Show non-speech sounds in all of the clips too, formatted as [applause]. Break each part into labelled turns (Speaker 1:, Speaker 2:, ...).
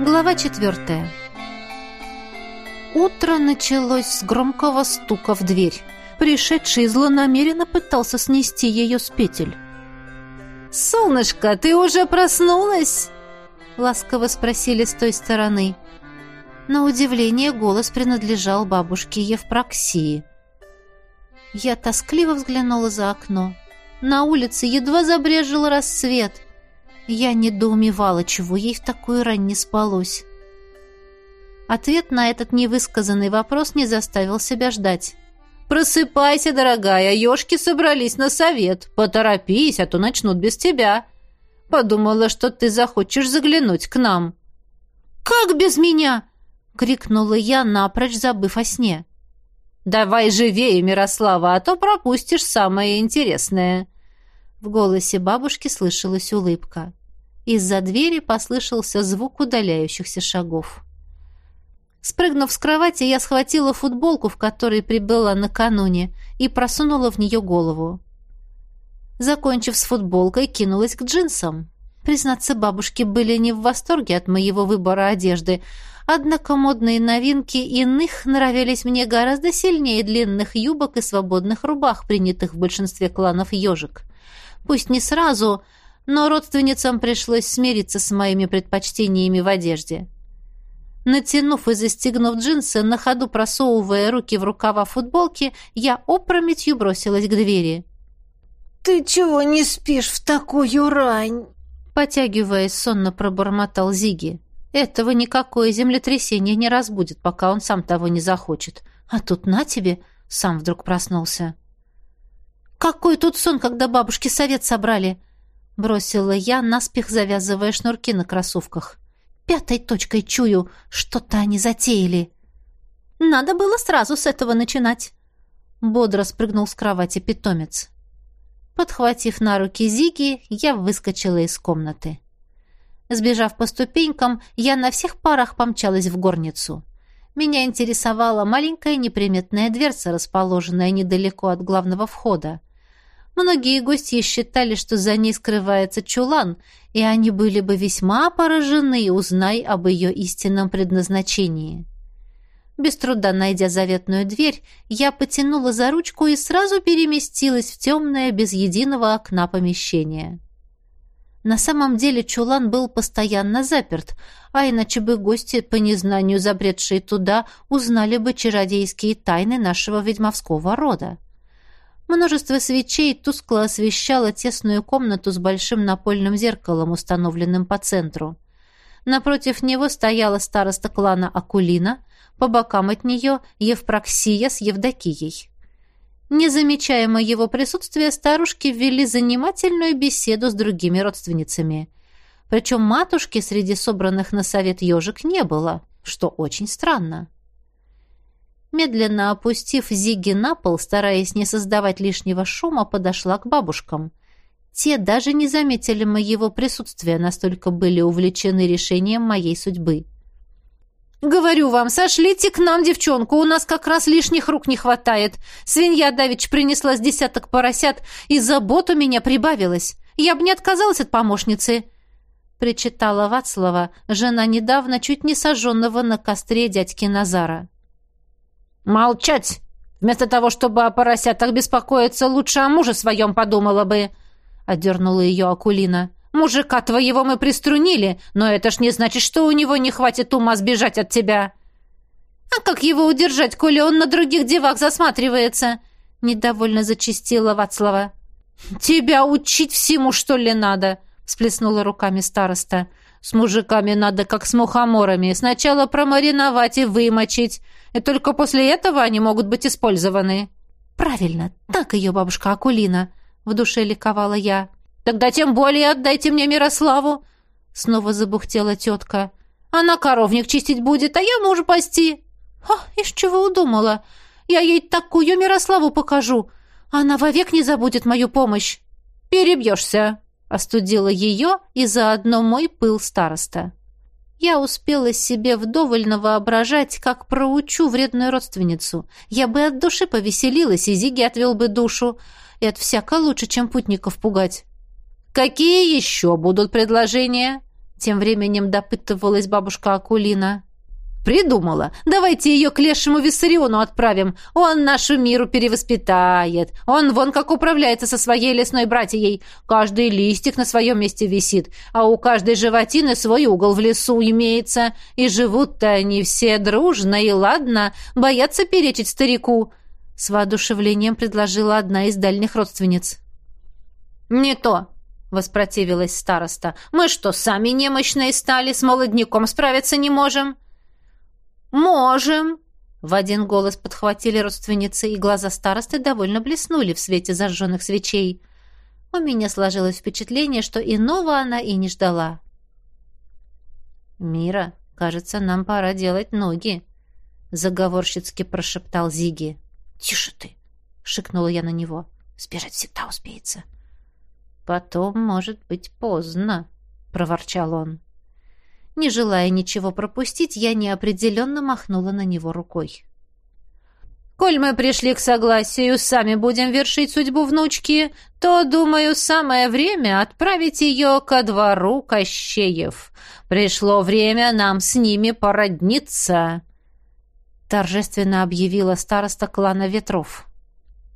Speaker 1: Глава четвертая. Утро началось с громкого стука в дверь. Пришедший злонамеренно пытался снести ее с петель. «Солнышко, ты уже проснулась?» Ласково спросили с той стороны. На удивление голос принадлежал бабушке Евпроксии. Я тоскливо взглянула за окно. На улице едва забрежил рассвет. Я недоумевала, чего ей в такую рань не спалось. Ответ на этот невысказанный вопрос не заставил себя ждать. «Просыпайся, дорогая, ёшки собрались на совет. Поторопись, а то начнут без тебя. Подумала, что ты захочешь заглянуть к нам». «Как без меня?» — крикнула я, напрочь забыв о сне. «Давай живее, Мирослава, а то пропустишь самое интересное». В голосе бабушки слышалась улыбка. Из-за двери послышался звук удаляющихся шагов. Спрыгнув с кровати, я схватила футболку, в которой прибыла накануне, и просунула в нее голову. Закончив с футболкой, кинулась к джинсам. Признаться, бабушки были не в восторге от моего выбора одежды, однако модные новинки иных нравились мне гораздо сильнее длинных юбок и свободных рубах, принятых в большинстве кланов ежик. Пусть не сразу, но родственницам пришлось смириться с моими предпочтениями в одежде. Натянув и застегнув джинсы, на ходу просовывая руки в рукава футболки, я опрометью бросилась к двери.
Speaker 2: «Ты чего не спишь в такую рань?»
Speaker 1: Потягиваясь, сонно пробормотал Зиги. «Этого никакое землетрясение не разбудит, пока он сам того не захочет. А тут на тебе!» Сам вдруг проснулся. «Какой тут сон, когда бабушки совет собрали?» Бросила я, наспех завязывая шнурки на кроссовках. «Пятой точкой чую, что-то они затеяли». «Надо было сразу с этого начинать», — бодро спрыгнул с кровати питомец. Подхватив на руки Зиги, я выскочила из комнаты. Сбежав по ступенькам, я на всех парах помчалась в горницу. Меня интересовала маленькая неприметная дверца, расположенная недалеко от главного входа. Многие гости считали, что за ней скрывается чулан, и они были бы весьма поражены, узнай об ее истинном предназначении. Без труда найдя заветную дверь, я потянула за ручку и сразу переместилась в темное, без единого окна помещение. На самом деле чулан был постоянно заперт, а иначе бы гости, по незнанию забредшие туда, узнали бы чародейские тайны нашего ведьмовского рода. Множество свечей тускло освещало тесную комнату с большим напольным зеркалом, установленным по центру. Напротив него стояла староста клана Акулина, по бокам от нее Евпроксия с Евдокией. Не замечая моего присутствия, старушки ввели занимательную беседу с другими родственницами. Причем матушки среди собранных на совет ежик не было, что очень странно. Медленно опустив Зиги на пол, стараясь не создавать лишнего шума, подошла к бабушкам. Те даже не заметили моего присутствия, настолько были увлечены решением моей судьбы. «Говорю вам, сошлите к нам девчонку, у нас как раз лишних рук не хватает. Свинья Давич принесла с десяток поросят, и забот у меня прибавилось. Я бы не отказалась от помощницы», — причитала Вацлава, жена недавно чуть не сожженного на костре дядьки Назара. «Молчать! Вместо того, чтобы о поросятах беспокоиться, лучше о муже своем подумала бы!» — одернула ее Акулина. «Мужика твоего мы приструнили, но это ж не значит, что у него не хватит ума сбежать от тебя!» «А как его удержать, коли он на других девах засматривается?» — недовольно зачистила Вацлава. «Тебя учить всему, что ли, надо?» — всплеснула руками староста. «С мужиками надо, как с мухоморами. Сначала промариновать и вымочить, и только после этого они могут быть использованы». «Правильно, так ее бабушка Акулина», — в душе ликовала я. «Тогда тем более отдайте мне Мирославу», — снова забухтела тетка. «Она коровник чистить будет, а я мужа пасти». «А, из чего удумала? Я ей такую Мирославу покажу. Она вовек не забудет мою помощь». «Перебьешься», — остудила ее и заодно мой пыл староста. Я успела себе вдоволь воображать, как проучу вредную родственницу. Я бы от души повеселилась, и Зиги отвел бы душу. И от всяко лучше, чем путников пугать. «Какие еще будут предложения?» Тем временем допытывалась бабушка Акулина. Придумала. Давайте ее к лешему Виссариону отправим. Он нашу миру перевоспитает. Он вон как управляется со своей лесной братьей. Каждый листик на своем месте висит, а у каждой животины свой угол в лесу имеется. И живут-то они все дружно и ладно, боятся перечить старику. С воодушевлением предложила одна из дальних родственниц. «Не то», — воспротивилась староста. «Мы что, сами немощные стали, с молодняком справиться не можем?» «Можем!» В один голос подхватили родственницы, и глаза старосты довольно блеснули в свете зажженных свечей. У меня сложилось впечатление, что иного она и не ждала. «Мира, кажется, нам пора делать ноги», — заговорщицки прошептал Зиги.
Speaker 2: «Тише ты!»
Speaker 1: — шикнула я на него.
Speaker 2: «Сбежать всегда успеется».
Speaker 1: «Потом, может быть, поздно», — проворчал он. Не желая ничего пропустить, я неопределенно махнула на него рукой. «Коль мы пришли к согласию, сами будем вершить судьбу внучки, то, думаю, самое время отправить ее ко двору Кощеев. Пришло время нам с ними породниться», — торжественно объявила староста клана Ветров.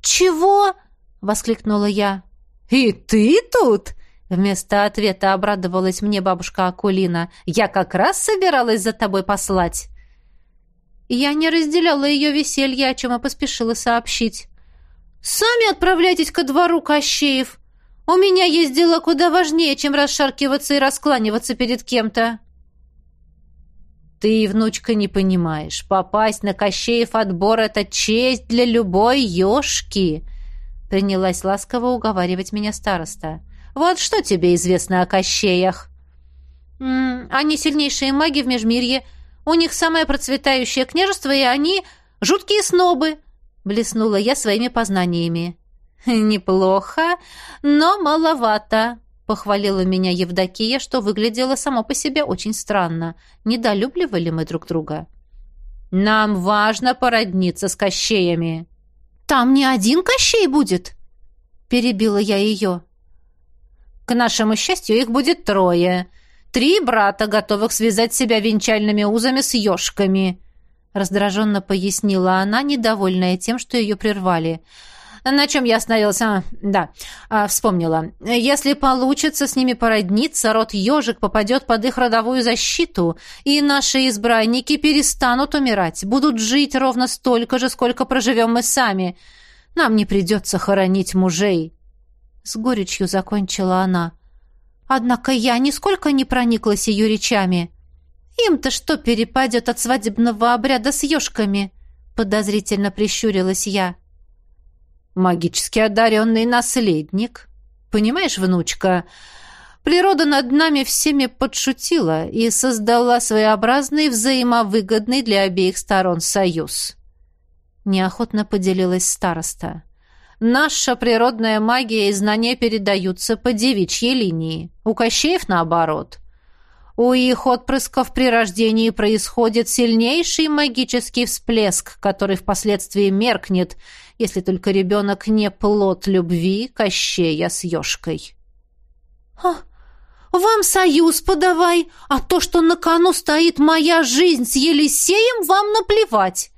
Speaker 2: «Чего?» — воскликнула я.
Speaker 1: «И ты тут?» Вместо ответа обрадовалась мне бабушка Акулина. «Я как раз собиралась за тобой послать». Я не разделяла ее веселье, о чем и поспешила сообщить. «Сами отправляйтесь ко двору Кощеев. У меня есть дела куда важнее, чем расшаркиваться и раскланиваться перед кем-то». «Ты, внучка, не понимаешь. Попасть на Кощеев отбор — это честь для любой ёшки!» Принялась ласково уговаривать меня староста. Вот что тебе известно о Кощеях?» М -м, «Они сильнейшие маги в Межмирье. У них самое процветающее княжество, и они жуткие снобы», — блеснула я своими познаниями. [laughs] «Неплохо, но маловато», — похвалила меня Евдокия, что выглядело само по себе очень странно. Недолюбливали мы друг друга. «Нам важно породниться с Кощеями».
Speaker 2: «Там не один Кощей будет?» — перебила я ее.
Speaker 1: К нашему счастью, их будет трое. Три брата, готовых связать себя венчальными узами с ежками», — раздраженно пояснила она, недовольная тем, что ее прервали. «На чем я остановился? Да, а, вспомнила. Если получится с ними породниться, род ежик попадет под их родовую защиту, и наши избранники перестанут умирать, будут жить ровно столько же, сколько проживем мы сами. Нам не придется хоронить мужей». С горечью закончила она. Однако я нисколько не прониклась ее речами. Им-то что перепадет от свадебного обряда с ежками? Подозрительно прищурилась я. Магически одаренный наследник. Понимаешь, внучка, природа над нами всеми подшутила и создала своеобразный взаимовыгодный для обеих сторон союз. Неохотно поделилась староста. Наша природная магия и знания передаются по девичьей линии. У Кощеев наоборот. У их отпрысков при рождении происходит сильнейший магический всплеск, который впоследствии меркнет, если только ребенок не плод любви Кощея с ежкой.
Speaker 2: «А, вам союз подавай, а то, что на кону стоит моя жизнь с Елисеем, вам наплевать!»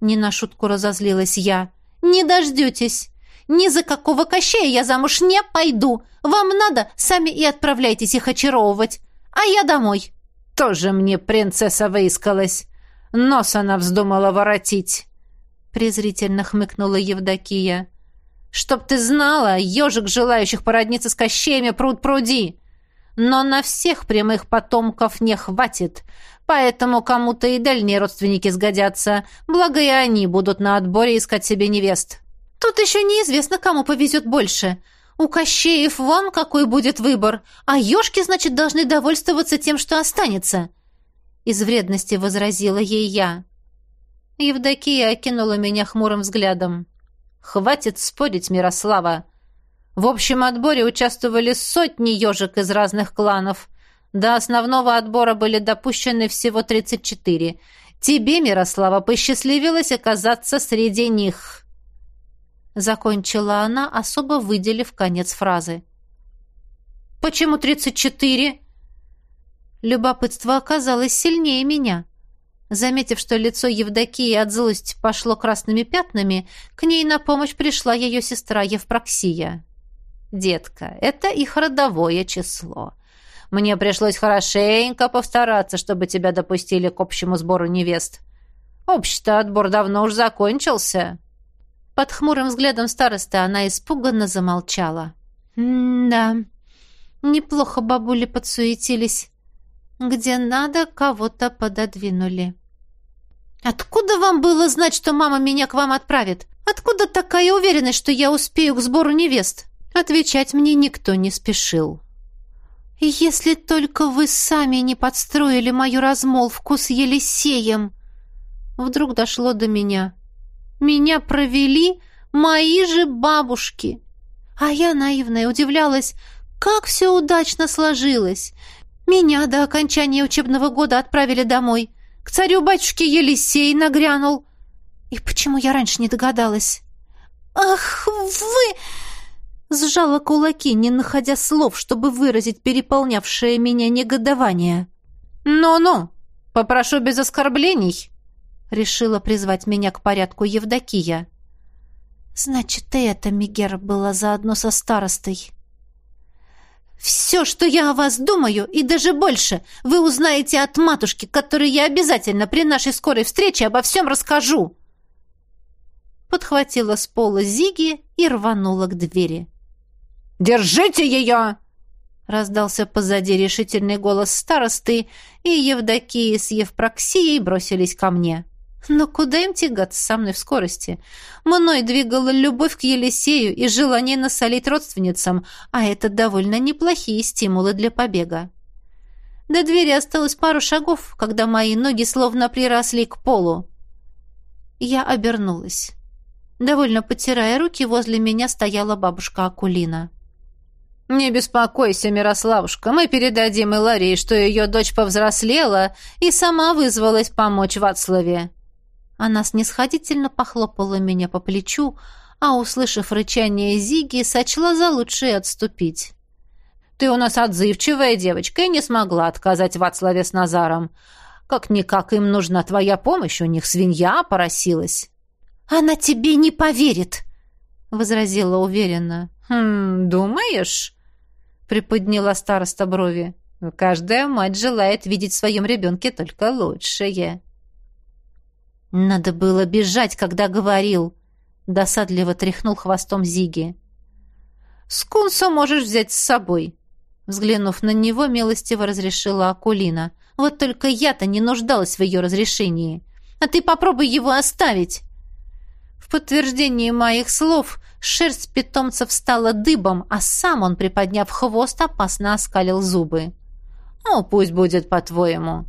Speaker 1: Не на шутку разозлилась я. Не дождетесь. Ни за какого кощея я замуж не пойду. Вам надо, сами и отправляйтесь их очаровывать. А я домой. Тоже мне принцесса выискалась. Нос она вздумала воротить. Презрительно хмыкнула Евдокия. Чтоб ты знала, ежик желающих породниться с кощеями пруд пруди. Но на всех прямых потомков не хватит, поэтому кому-то и дальние родственники сгодятся, благо и они будут на отборе искать себе невест. Тут еще неизвестно, кому повезет больше. У Кощеев вон какой будет выбор, а ежки, значит, должны довольствоваться тем, что останется. Из вредности возразила ей я. Евдокия окинула меня хмурым взглядом. «Хватит спорить, Мирослава!» В общем отборе участвовали сотни ежек из разных кланов. До основного отбора были допущены всего 34. Тебе, Мирослава, посчастливилось оказаться среди них. Закончила она, особо выделив конец фразы. «Почему 34?» Любопытство оказалось сильнее меня. Заметив, что лицо Евдокии от злости пошло красными пятнами, к ней на помощь пришла ее сестра Евпроксия. «Детка, это их родовое число. Мне пришлось хорошенько постараться, чтобы тебя допустили к общему сбору невест. Общий-то отбор давно уж закончился». Под хмурым взглядом старосты она испуганно замолчала. «Да, неплохо бабули подсуетились. Где надо, кого-то пододвинули». «Откуда вам было знать, что мама меня к вам отправит? Откуда такая уверенность, что я успею к сбору невест?» Отвечать мне никто не спешил. «Если только вы сами не подстроили мою размолвку с Елисеем!» Вдруг дошло до меня. «Меня провели мои же бабушки!» А я, наивная, удивлялась, как все удачно сложилось. Меня до окончания учебного года отправили домой. К царю-батюшке Елисей нагрянул. И почему я раньше не догадалась? «Ах, вы!» Сжала кулаки, не находя слов, чтобы выразить переполнявшее меня негодование. «Ну-ну, попрошу без оскорблений», — решила призвать меня к порядку Евдокия. «Значит, и эта Мегера была заодно со старостой». «Все, что я о вас думаю, и даже больше, вы узнаете от матушки, которой я обязательно при нашей скорой встрече обо всем расскажу!» Подхватила с пола Зиги и рванула к двери. «Держите ее!» Раздался позади решительный голос старосты, и Евдокия с Евпроксией бросились ко мне. Но куда им тягаться со мной в скорости? Мной двигала любовь к Елисею и желание насолить родственницам, а это довольно неплохие стимулы для побега. До двери осталось пару шагов, когда мои ноги словно приросли к полу. Я обернулась. Довольно потирая руки, возле меня стояла бабушка Акулина. «Не беспокойся, Мирославушка, мы передадим Иларии, что ее дочь повзрослела и сама вызвалась помочь Вацлаве». Она снисходительно похлопала меня по плечу, а, услышав рычание Зиги, сочла за лучшее отступить. «Ты у нас отзывчивая девочка и не смогла отказать Вацлаве с Назаром. Как-никак им нужна твоя помощь, у них свинья поросилась». «Она тебе не поверит», — возразила уверенно. «Хм, думаешь?» — приподняла староста брови. «Каждая мать желает видеть в своем ребенке только лучшее». «Надо было бежать, когда говорил», — досадливо тряхнул хвостом Зиги. «Скунсу можешь взять с собой», — взглянув на него, милостиво разрешила Акулина. «Вот только я-то не нуждалась в ее разрешении. А ты попробуй его оставить». Подтверждении моих слов шерсть питомца встала дыбом, а сам он, приподняв хвост, опасно оскалил зубы. «Ну, пусть будет по-твоему»,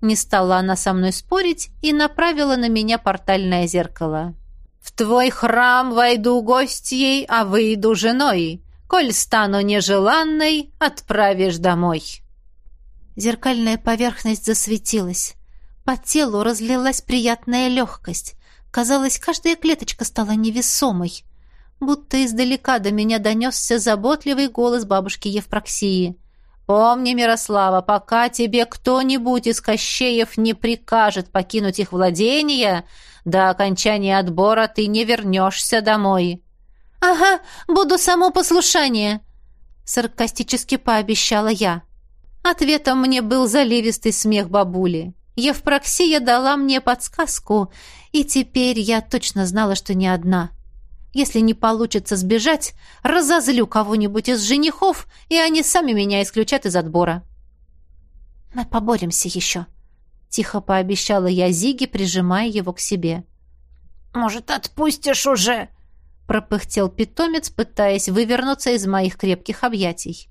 Speaker 1: не стала она со мной спорить и направила на меня портальное зеркало. «В твой храм войду гостьей, а выйду женой. Коль стану нежеланной, отправишь домой». Зеркальная поверхность засветилась. По телу разлилась приятная легкость. Казалось, каждая клеточка стала невесомой. Будто издалека до меня донесся заботливый голос бабушки Евпроксии. Помни, Мирослава, пока тебе кто-нибудь из Кощеев не прикажет покинуть их владения, до окончания отбора ты не вернешься домой». «Ага, буду само послушание», — саркастически пообещала я. Ответом мне был заливистый смех бабули. Евпроксия дала мне подсказку, и теперь я точно знала, что не одна — если не получится сбежать, разозлю кого-нибудь из женихов, и они сами меня исключат из отбора. Мы поборемся еще, тихо пообещала я Зиге, прижимая его к себе. Может, отпустишь уже? Пропыхтел питомец, пытаясь вывернуться из моих крепких объятий.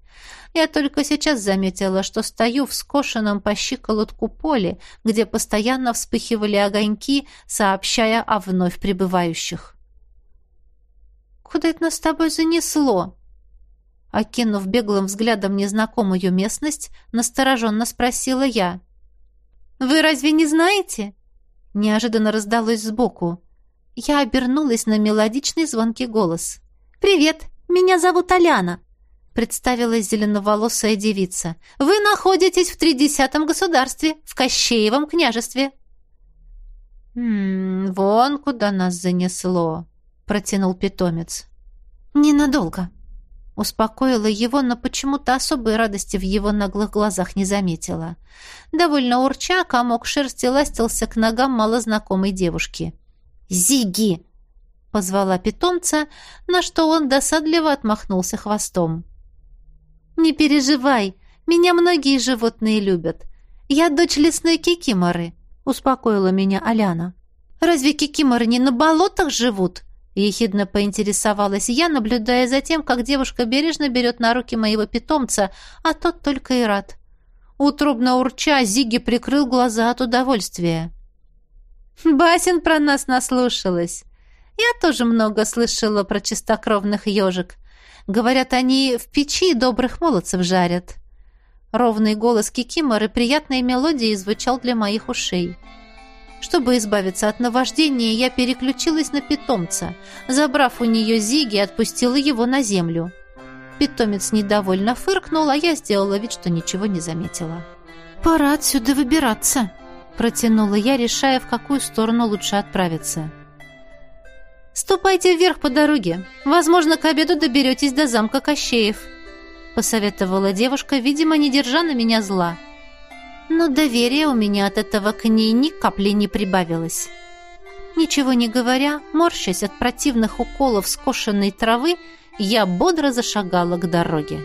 Speaker 1: Я только сейчас заметила, что стою в скошенном по щиколотку поле, где постоянно вспыхивали огоньки, сообщая о вновь прибывающих. Куда это нас с тобой занесло?» Окинув беглым взглядом незнакомую местность, настороженно спросила я. «Вы разве не знаете?» Неожиданно раздалось сбоку. Я обернулась на мелодичный звонкий голос. «Привет, меня зовут Аляна. — представилась зеленоволосая девица. «Вы находитесь в тридесятом государстве, в Кощеевом княжестве». «М -м, «Вон куда нас занесло», — протянул питомец. «Ненадолго», — успокоила его, но почему-то особой радости в его наглых глазах не заметила. Довольно урча, комок шерсти ластился к ногам малознакомой девушки. «Зиги!» — позвала питомца, на что он досадливо отмахнулся хвостом. «Не переживай, меня многие животные любят. Я дочь лесной кикиморы», — успокоила меня Аляна. «Разве кикиморы не на болотах живут?» Ехидно поинтересовалась я, наблюдая за тем, как девушка бережно берет на руки моего питомца, а тот только и рад. Утробно урча, Зиги прикрыл глаза от удовольствия. «Басин про нас наслушалась. Я тоже много слышала про чистокровных ежек. Говорят, они в печи добрых молодцев жарят». Ровный голос Кикиморы приятной мелодией звучал для моих ушей. Чтобы избавиться от наваждения, я переключилась на питомца. Забрав у нее Зиги, отпустила его на землю. Питомец недовольно фыркнул, а я сделала вид, что ничего не заметила. «Пора отсюда выбираться», — протянула я, решая, в какую сторону лучше отправиться. «Ступайте вверх по дороге. Возможно, к обеду доберетесь до замка Кощеев», — посоветовала девушка, видимо, не держа на меня зла. Но доверия у меня от этого к ней ни капли не прибавилось. Ничего не говоря, морщась от противных уколов скошенной травы, я бодро зашагала к дороге.